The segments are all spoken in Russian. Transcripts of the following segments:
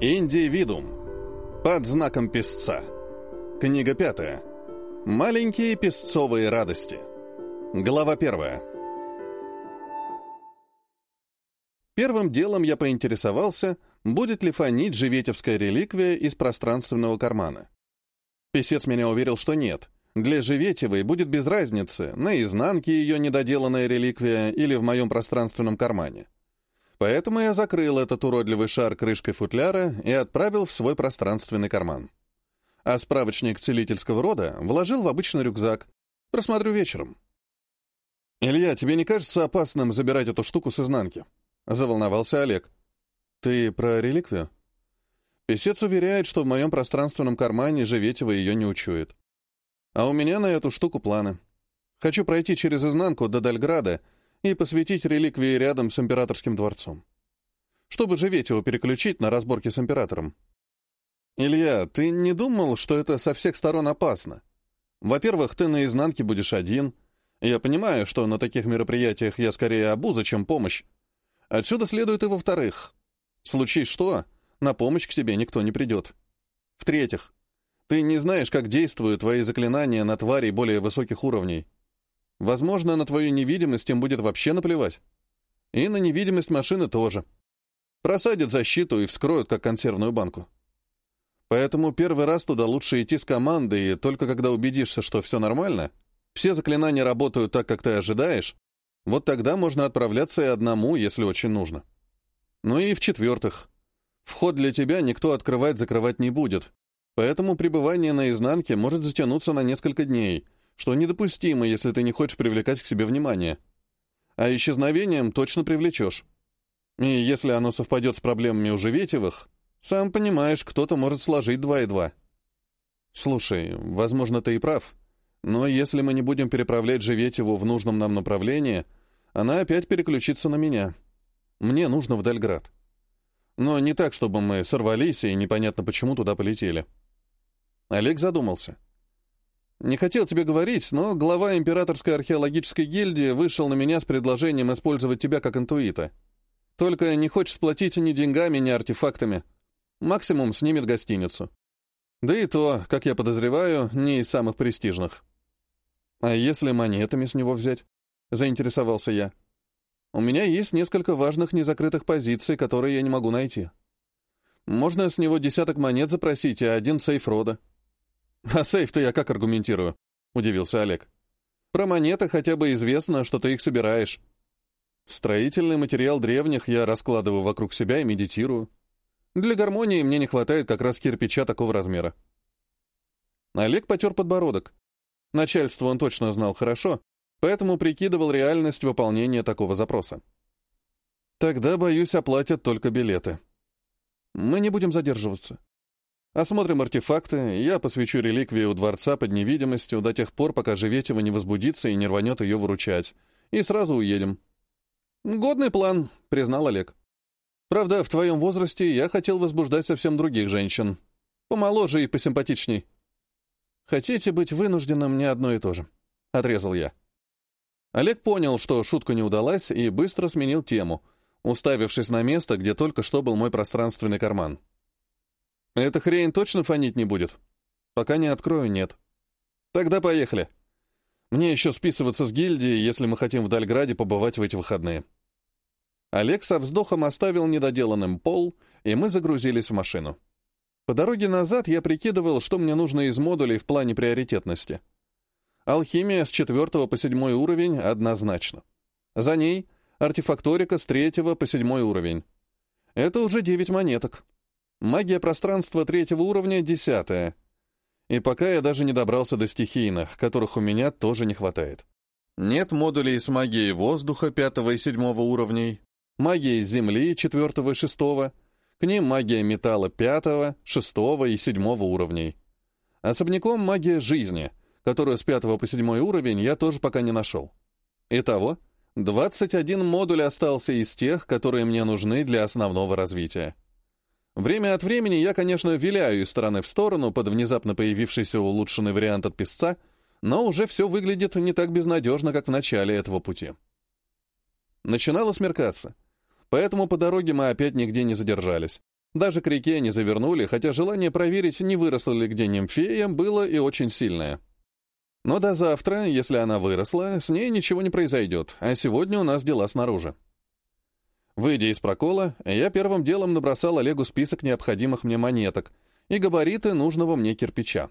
Индивидуум. Под знаком песца. Книга пятая. Маленькие песцовые радости. Глава первая. Первым делом я поинтересовался, будет ли фонить живетевская реликвия из пространственного кармана. Песец меня уверил, что нет. Для Живетевой будет без разницы, на изнанке ее недоделанная реликвия или в моем пространственном кармане. Поэтому я закрыл этот уродливый шар крышкой футляра и отправил в свой пространственный карман. А справочник целительского рода вложил в обычный рюкзак. Просмотрю вечером. «Илья, тебе не кажется опасным забирать эту штуку с изнанки?» — заволновался Олег. «Ты про реликвию?» Песец уверяет, что в моем пространственном кармане Живетева ее не учует. А у меня на эту штуку планы. Хочу пройти через изнанку до Дальграда — и посвятить реликвии рядом с императорским дворцом. Чтобы Живетева переключить на разборки с императором. Илья, ты не думал, что это со всех сторон опасно? Во-первых, ты на изнанке будешь один. Я понимаю, что на таких мероприятиях я скорее обуза, чем помощь. Отсюда следует и во-вторых. Случись что, на помощь к тебе никто не придет. В-третьих, ты не знаешь, как действуют твои заклинания на твари более высоких уровней. Возможно, на твою невидимость им будет вообще наплевать. И на невидимость машины тоже. Просадят защиту и вскроют, как консервную банку. Поэтому первый раз туда лучше идти с командой, и только когда убедишься, что все нормально, все заклинания работают так, как ты ожидаешь, вот тогда можно отправляться и одному, если очень нужно. Ну и в-четвертых, вход для тебя никто открывать-закрывать не будет, поэтому пребывание на изнанке может затянуться на несколько дней — что недопустимо, если ты не хочешь привлекать к себе внимание. А исчезновением точно привлечешь. И если оно совпадет с проблемами у Живетевых, сам понимаешь, кто-то может сложить два и два. Слушай, возможно, ты и прав, но если мы не будем переправлять Живетеву в нужном нам направлении, она опять переключится на меня. Мне нужно в Дальград. Но не так, чтобы мы сорвались и непонятно почему туда полетели. Олег задумался. — не хотел тебе говорить, но глава Императорской археологической гильдии вышел на меня с предложением использовать тебя как интуита. Только не хочет платить ни деньгами, ни артефактами. Максимум снимет гостиницу. Да и то, как я подозреваю, не из самых престижных. А если монетами с него взять? Заинтересовался я. У меня есть несколько важных незакрытых позиций, которые я не могу найти. Можно с него десяток монет запросить и один сейф рода. «А сейф-то я как аргументирую?» — удивился Олег. «Про монеты хотя бы известно, что ты их собираешь. Строительный материал древних я раскладываю вокруг себя и медитирую. Для гармонии мне не хватает как раз кирпича такого размера». Олег потер подбородок. Начальство он точно знал хорошо, поэтому прикидывал реальность выполнения такого запроса. «Тогда, боюсь, оплатят только билеты. Мы не будем задерживаться. Осмотрим артефакты, я посвящу реликвии у дворца под невидимостью до тех пор, пока Живетева не возбудится и не рванет ее выручать. И сразу уедем. «Годный план», — признал Олег. «Правда, в твоем возрасте я хотел возбуждать совсем других женщин. Помоложе и посимпатичней». «Хотите быть вынужденным не одно и то же», — отрезал я. Олег понял, что шутка не удалась, и быстро сменил тему, уставившись на место, где только что был мой пространственный карман. Эта хрень точно фонить не будет? Пока не открою, нет. Тогда поехали. Мне еще списываться с гильдией, если мы хотим в Дальграде побывать в эти выходные. Олег со вздохом оставил недоделанным пол, и мы загрузились в машину. По дороге назад я прикидывал, что мне нужно из модулей в плане приоритетности. Алхимия с 4 по 7 уровень однозначно. За ней артефакторика с 3 по 7 уровень. Это уже 9 монеток. Магия пространства третьего уровня — десятая. И пока я даже не добрался до стихийных, которых у меня тоже не хватает. Нет модулей с магией воздуха пятого и седьмого уровней, магией земли четвертого и шестого, к ним магия металла пятого, шестого и седьмого уровней. Особняком магия жизни, которую с пятого по седьмой уровень я тоже пока не нашел. Итого, 21 модуль остался из тех, которые мне нужны для основного развития. Время от времени я, конечно, виляю из стороны в сторону под внезапно появившийся улучшенный вариант от писца, но уже все выглядит не так безнадежно, как в начале этого пути. Начинало смеркаться, поэтому по дороге мы опять нигде не задержались, Даже к реке не завернули, хотя желание проверить, не выросла ли где нимфея, было и очень сильное. Но до завтра, если она выросла, с ней ничего не произойдет, а сегодня у нас дела снаружи. Выйдя из прокола, я первым делом набросал Олегу список необходимых мне монеток и габариты нужного мне кирпича.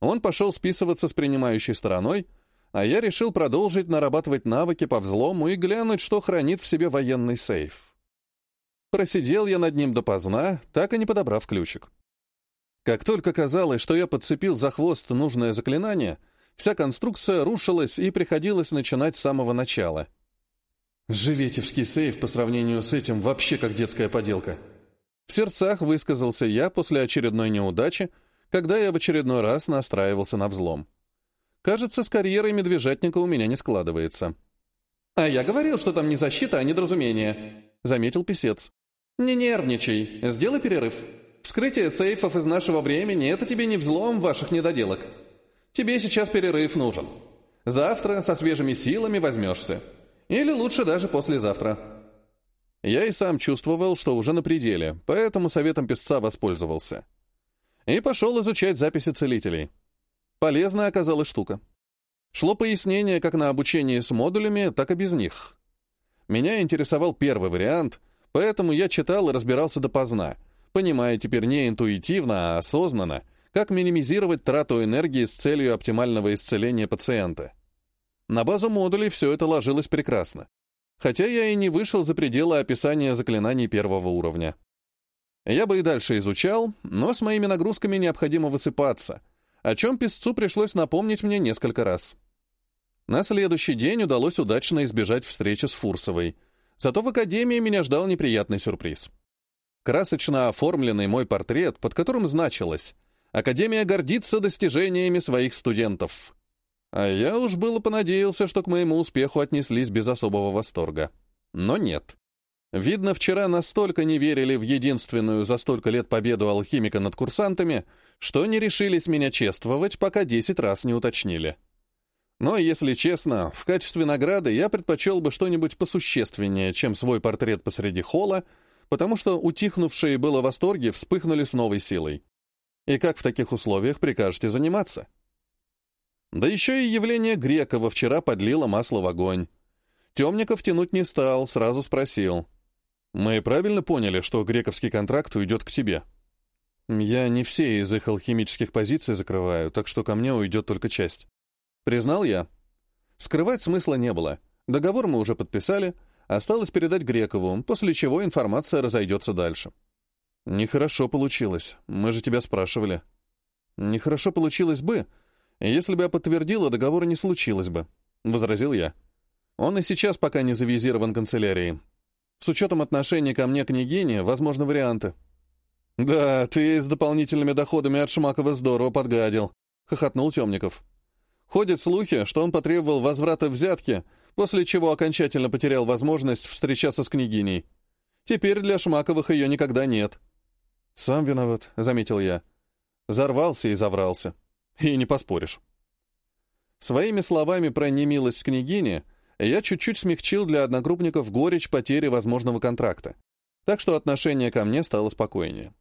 Он пошел списываться с принимающей стороной, а я решил продолжить нарабатывать навыки по взлому и глянуть, что хранит в себе военный сейф. Просидел я над ним допоздна, так и не подобрав ключик. Как только казалось, что я подцепил за хвост нужное заклинание, вся конструкция рушилась и приходилось начинать с самого начала. Живетевский сейф по сравнению с этим вообще как детская поделка. В сердцах высказался я после очередной неудачи, когда я в очередной раз настраивался на взлом. Кажется, с карьерой медвежатника у меня не складывается. «А я говорил, что там не защита, а недоразумение», — заметил писец. «Не нервничай, сделай перерыв. Вскрытие сейфов из нашего времени — это тебе не взлом ваших недоделок. Тебе сейчас перерыв нужен. Завтра со свежими силами возьмешься. Или лучше даже послезавтра». Я и сам чувствовал, что уже на пределе, поэтому советом писца воспользовался. И пошел изучать записи целителей. Полезная оказалась штука. Шло пояснение как на обучении с модулями, так и без них. Меня интересовал первый вариант, поэтому я читал и разбирался допоздна, понимая теперь не интуитивно, а осознанно, как минимизировать трату энергии с целью оптимального исцеления пациента. На базу модулей все это ложилось прекрасно, хотя я и не вышел за пределы описания заклинаний первого уровня. Я бы и дальше изучал, но с моими нагрузками необходимо высыпаться, о чем писцу пришлось напомнить мне несколько раз. На следующий день удалось удачно избежать встречи с Фурсовой, зато в академии меня ждал неприятный сюрприз. Красочно оформленный мой портрет, под которым значилось «Академия гордится достижениями своих студентов». А я уж было понадеялся, что к моему успеху отнеслись без особого восторга. Но нет. Видно, вчера настолько не верили в единственную за столько лет победу алхимика над курсантами, что не решились меня чествовать, пока десять раз не уточнили. Но, если честно, в качестве награды я предпочел бы что-нибудь посущественнее, чем свой портрет посреди холла, потому что утихнувшие было восторги вспыхнули с новой силой. И как в таких условиях прикажете заниматься? Да еще и явление Грекова вчера подлило масло в огонь. Темников тянуть не стал, сразу спросил. «Мы правильно поняли, что грековский контракт уйдет к тебе?» Я не все из их алхимических позиций закрываю, так что ко мне уйдет только часть. Признал я. Скрывать смысла не было. Договор мы уже подписали, осталось передать Грекову, после чего информация разойдется дальше. Нехорошо получилось. Мы же тебя спрашивали. Нехорошо получилось бы, если бы я подтвердила, договора не случилось бы, возразил я. Он и сейчас пока не завизирован канцелярией. С учетом отношения ко мне княгини, возможны варианты. «Да, ты с дополнительными доходами от Шмакова здорово подгадил», — хохотнул Темников. Ходят слухи, что он потребовал возврата взятки, после чего окончательно потерял возможность встречаться с княгиней. Теперь для Шмаковых ее никогда нет. «Сам виноват», — заметил я. Зарвался и заврался. И не поспоришь. Своими словами про немилость княгини я чуть-чуть смягчил для одногруппников горечь потери возможного контракта, так что отношение ко мне стало спокойнее.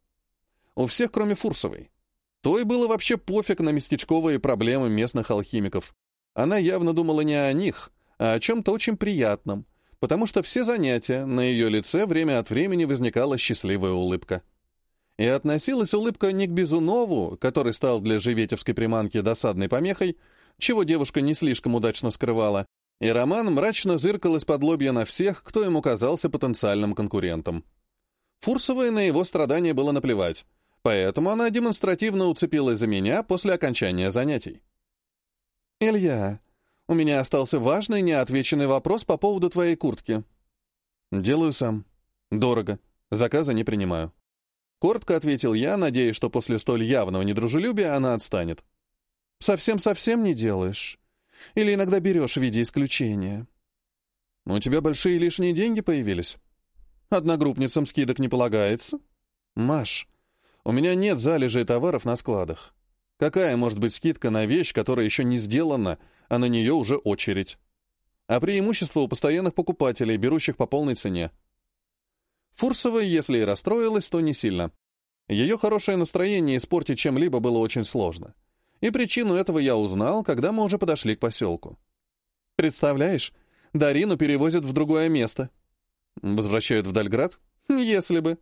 У всех, кроме Фурсовой. Той было вообще пофиг на местечковые проблемы местных алхимиков. Она явно думала не о них, а о чем-то очень приятном, потому что все занятия, на ее лице время от времени возникала счастливая улыбка. И относилась улыбка не к Безунову, который стал для живетевской приманки досадной помехой, чего девушка не слишком удачно скрывала, и Роман мрачно зыркал из-под лобья на всех, кто ему казался потенциальным конкурентом. Фурсовой на его страдания было наплевать. Поэтому она демонстративно уцепилась за меня после окончания занятий. «Илья, у меня остался важный неотвеченный вопрос по поводу твоей куртки». «Делаю сам. Дорого. Заказа не принимаю». Коротко ответил я, надеясь, что после столь явного недружелюбия она отстанет. «Совсем-совсем не делаешь? Или иногда берешь в виде исключения?» «У тебя большие лишние деньги появились?» «Одногруппницам скидок не полагается?» «Маш, у меня нет залежей товаров на складах. Какая может быть скидка на вещь, которая еще не сделана, а на нее уже очередь? А преимущество у постоянных покупателей, берущих по полной цене. Фурсова, если и расстроилась, то не сильно. Ее хорошее настроение испортить чем-либо было очень сложно. И причину этого я узнал, когда мы уже подошли к поселку. «Представляешь, Дарину перевозят в другое место». «Возвращают в Дальград?» «Если бы.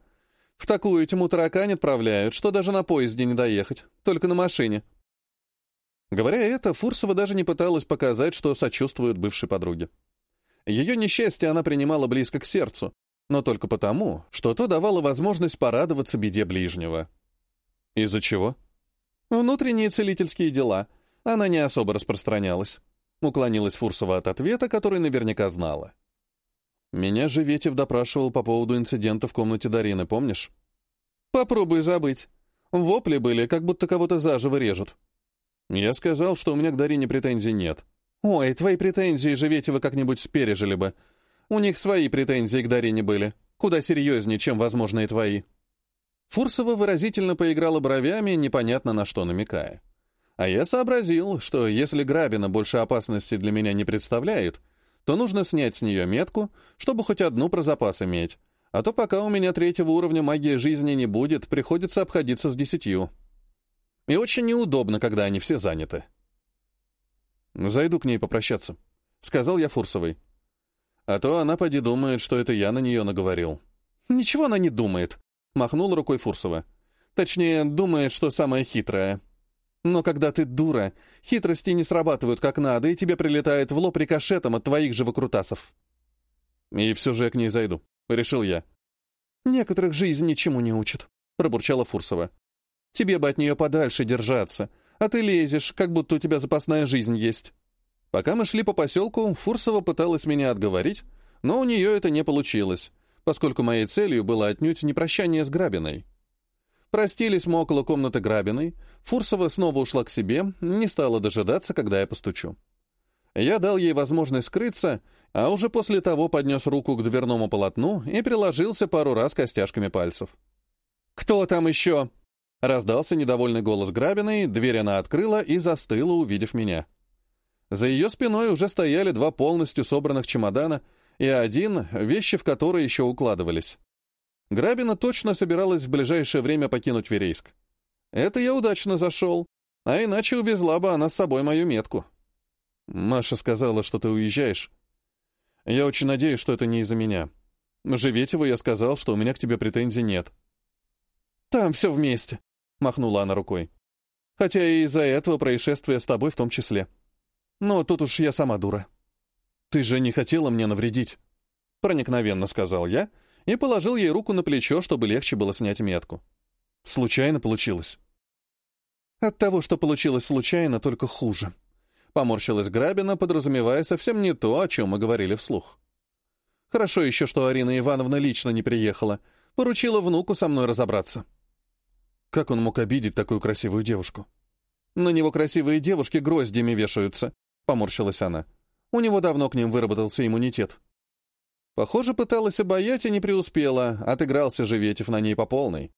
В такую тьму таракань отправляют, что даже на поезде не доехать, только на машине». Говоря это, Фурсова даже не пыталась показать, что сочувствует бывшей подруге. Ее несчастье она принимала близко к сердцу, но только потому, что то давало возможность порадоваться беде ближнего. Из-за чего? Внутренние целительские дела. Она не особо распространялась. Уклонилась Фурсова от ответа, который наверняка знала. Меня же Ветев допрашивал по поводу инцидента в комнате Дарины, помнишь? Попробуй забыть. Вопли были, как будто кого-то заживо режут. Я сказал, что у меня к Дарине претензий нет. Ой, твои претензии же Ветева как-нибудь пережили бы. У них свои претензии к Дарине были, куда серьезнее, чем возможные твои. Фурсова выразительно поиграла бровями, непонятно на что намекая. А я сообразил, что если Грабина больше опасности для меня не представляет, то нужно снять с нее метку, чтобы хоть одну про запас иметь, а то пока у меня третьего уровня магии жизни не будет, приходится обходиться с десятью. И очень неудобно, когда они все заняты. «Зайду к ней попрощаться», — сказал я Фурсовой. А то она поди думает, что это я на нее наговорил. Ничего она не думает, махнула рукой Фурсова. Точнее, думает, что самая хитрая. Но когда ты дура, хитрости не срабатывают как надо, и тебе прилетает в лоб рикошетом от твоих же выкрутасов. И все же я к ней зайду, решил я. Некоторых жизнь ничему не учат, пробурчала Фурсова. Тебе бы от нее подальше держаться, а ты лезешь, как будто у тебя запасная жизнь есть. Пока мы шли по поселку, Фурсова пыталась меня отговорить, но у нее это не получилось, поскольку моей целью было отнюдь не прощание с Грабиной. Простились мы около комнаты Грабиной, Фурсова снова ушла к себе, не стала дожидаться, когда я постучу. Я дал ей возможность скрыться, а уже после того поднес руку к дверному полотну и приложился пару раз костяшками пальцев. «Кто там еще?» Раздался недовольный голос Грабиной, дверь она открыла и застыла, увидев меня. За ее спиной уже стояли два полностью собранных чемодана и один, вещи в которые еще укладывались. Грабина точно собиралась в ближайшее время покинуть Верейск. Это я удачно зашел, а иначе увезла бы она с собой мою метку. Маша сказала, что ты уезжаешь. Я очень надеюсь, что это не из-за меня. Живетеву я сказал, что у меня к тебе претензий нет. Там все вместе, махнула она рукой. Хотя и из-за этого происшествия с тобой в том числе. Но тут уж я сама дура. Ты же не хотела мне навредить. Проникновенно сказал я и положил ей руку на плечо, чтобы легче было снять метку. Случайно получилось. От того, что получилось случайно, только хуже. Поморщилась Грабина, подразумевая совсем не то, о чем мы говорили вслух. Хорошо еще, что Арина Ивановна лично не приехала, поручила внуку со мной разобраться. Как он мог обидеть такую красивую девушку? На него красивые девушки гроздями вешаются, — поморщилась она. «У него давно к ним выработался иммунитет». Похоже, пыталась обаять и не преуспела, отыгрался же на ней по полной.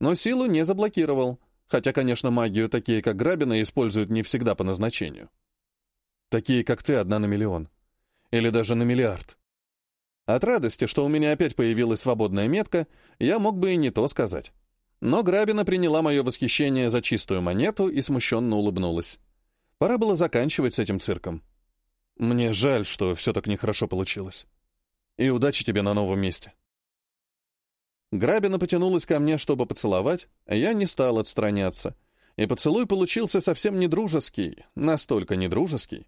Но силу не заблокировал, хотя, конечно, магию такие, как Грабина, используют не всегда по назначению. Такие, как ты, одна на миллион. Или даже на миллиард. От радости, что у меня опять появилась свободная метка, я мог бы и не то сказать. Но Грабина приняла мое восхищение за чистую монету и смущенно улыбнулась. Пора было заканчивать с этим цирком. Мне жаль, что все так нехорошо получилось. И удачи тебе на новом месте. Грабина потянулась ко мне, чтобы поцеловать, а я не стал отстраняться. И поцелуй получился совсем недружеский, настолько недружеский,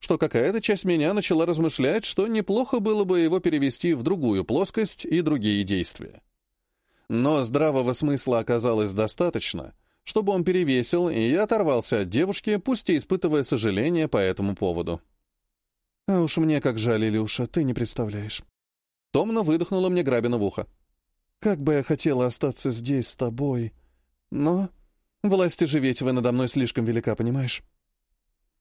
что какая-то часть меня начала размышлять, что неплохо было бы его перевести в другую плоскость и другие действия. Но здравого смысла оказалось достаточно — чтобы он перевесил, и я оторвался от девушки, пусть и испытывая сожаление по этому поводу. «А уж мне как жаль, Илюша, ты не представляешь». Томно выдохнула мне Грабина в ухо. «Как бы я хотела остаться здесь с тобой, но власти вы надо мной слишком велика, понимаешь?»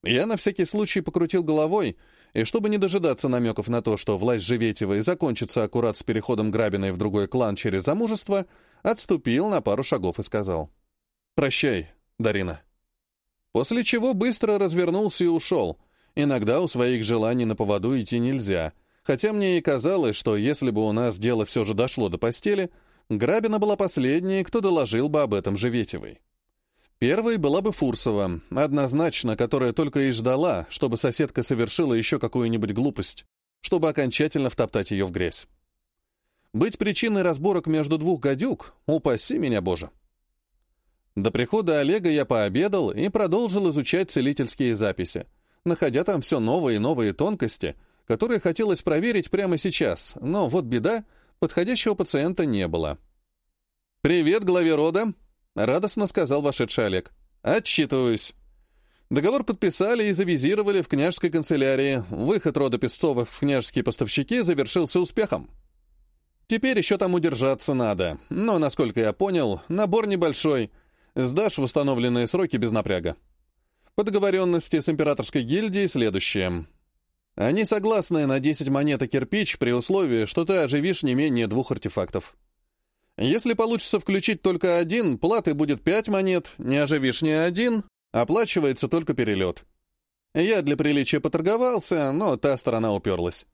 Я на всякий случай покрутил головой, и чтобы не дожидаться намеков на то, что власть Живетевой закончится аккурат с переходом Грабиной в другой клан через замужество, отступил на пару шагов и сказал — «Прощай, Дарина». После чего быстро развернулся и ушел. Иногда у своих желаний на поводу идти нельзя, хотя мне и казалось, что если бы у нас дело все же дошло до постели, Грабина была последней, кто доложил бы об этом Живетевой. Первой была бы Фурсова, однозначно, которая только и ждала, чтобы соседка совершила еще какую-нибудь глупость, чтобы окончательно втоптать ее в грязь. Быть причиной разборок между двух гадюк — упаси меня, Боже. До прихода Олега я пообедал и продолжил изучать целительские записи, находя там все новые и новые тонкости, которые хотелось проверить прямо сейчас, но вот беда, подходящего пациента не было. «Привет, главе рода!» — радостно сказал вошедший Олег. «Отчитываюсь!» Договор подписали и завизировали в княжеской канцелярии. Выход рода Песцовых в княжеские поставщики завершился успехом. Теперь еще там удержаться надо, но, насколько я понял, набор небольшой. Сдашь в установленные сроки без напряга. По договоренности с императорской гильдией следующее. Они согласны на 10 монет и кирпич при условии, что ты оживишь не менее двух артефактов. Если получится включить только один, платы будет 5 монет, не оживишь ни один, оплачивается только перелет. Я для приличия поторговался, но та сторона уперлась.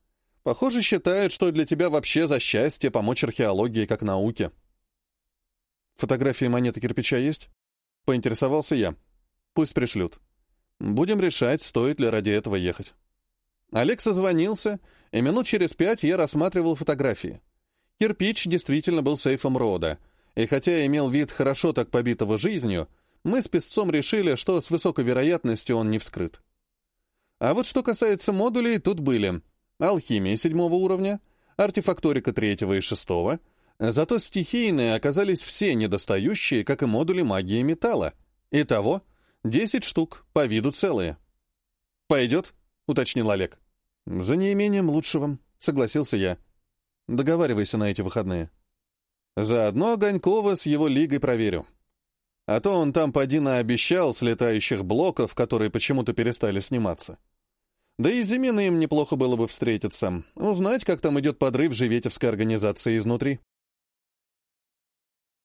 Похоже, считают, что для тебя вообще за счастье помочь археологии как науке. Фотографии монеты кирпича есть? Поинтересовался я. Пусть пришлют. Будем решать, стоит ли ради этого ехать. Олег созвонился, и минут через пять я рассматривал фотографии. Кирпич действительно был сейфом рода, и хотя имел вид хорошо так побитого жизнью, мы с песцом решили, что с высокой вероятностью он не вскрыт. А вот что касается модулей, тут были алхимия седьмого уровня, артефакторика третьего и шестого, зато стихийные оказались все недостающие, как и модули магии металла. Итого 10 штук, по виду целые. «Пойдет?» — уточнил Олег. «За неимением лучшего», — согласился я. «Договаривайся на эти выходные». Заодно Огонькова с его лигой проверю. А то он там поди обещал с летающих блоков, которые почему-то перестали сниматься. Да и с Зиминым неплохо было бы встретиться, узнать, как там идет подрыв живетевской организации изнутри.